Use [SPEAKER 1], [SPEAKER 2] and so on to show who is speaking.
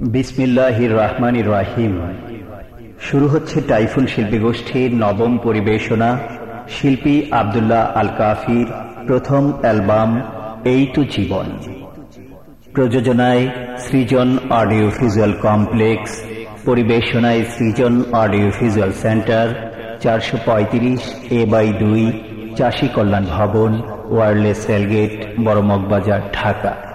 [SPEAKER 1] বিসমিল্লাহির রহমানির রাহিম। শুরু হচ্ছে টাইফুন শিল্পী গোষ্ঠীর নবম পরিবেশনা, শিল্পী আবদুল্লাহ আল কাফির প্রথম অ্যালবাম, এই তো জীবন। প্রযোজনায় সৃজন অডিও ভিজুয়াল কমপ্লেক্স, পরিবেশনায় সৃজন অডিও ভিজুয়াল সেন্টার, চারশো পঁয়ত্রিশ এ বাই দুই, চাষী কল্যাণ ভবন, ওয়ারলেস রেলগেট বড়মগবাজার, ঢাকা।